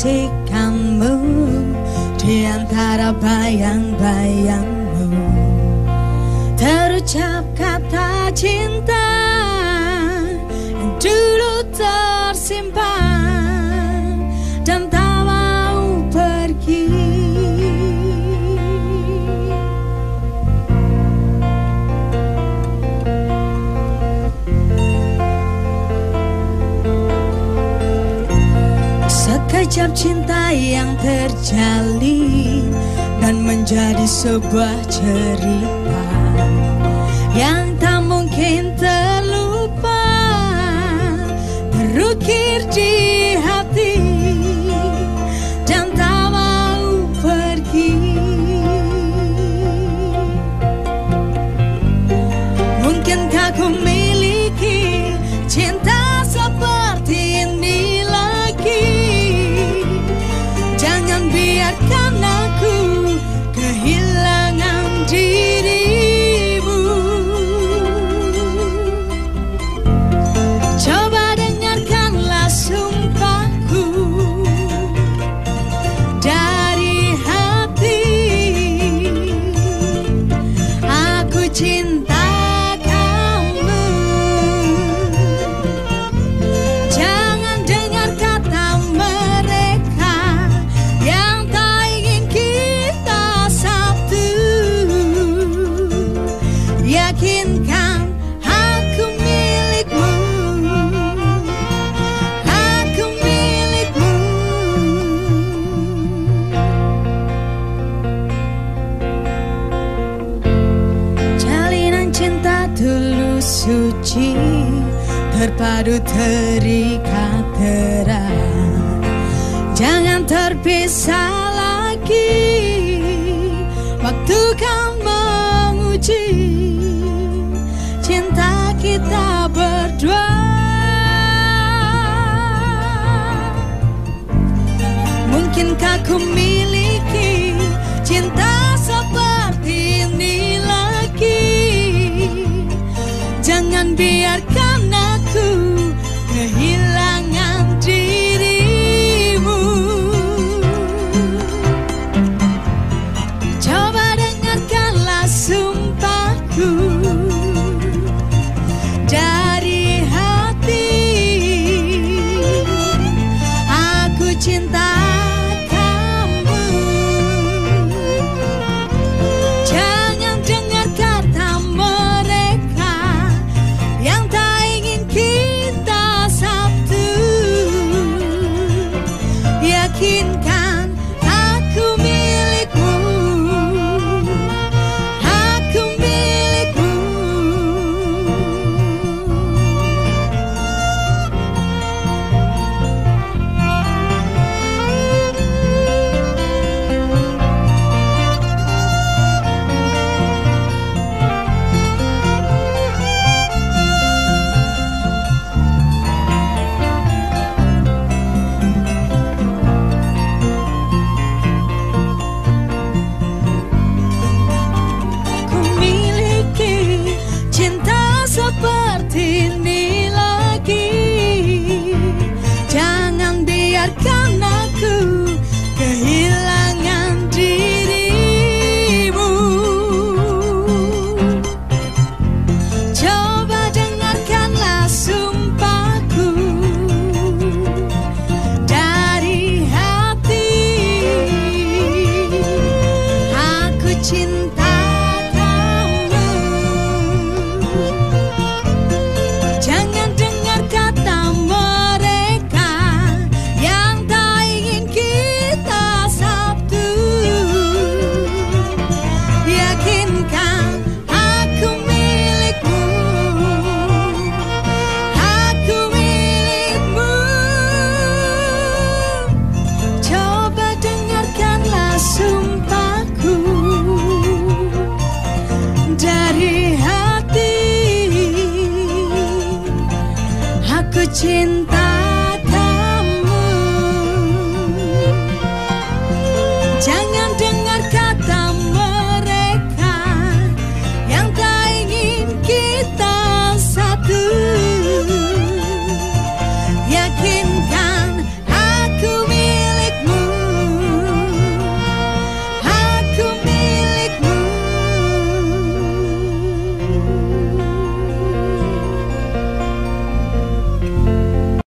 kasihkanmu di antara bayang-bayangmu. Terucap kata cinta yang dulu tersimpan ucap cinta yang terjalin dan menjadi sebuah cerita. Jalinan cinta tulus suci Terpadu terikat terang Jangan terpisah lagi. Memiliki cinta seperti ini lagi. Jangan biarkan cinta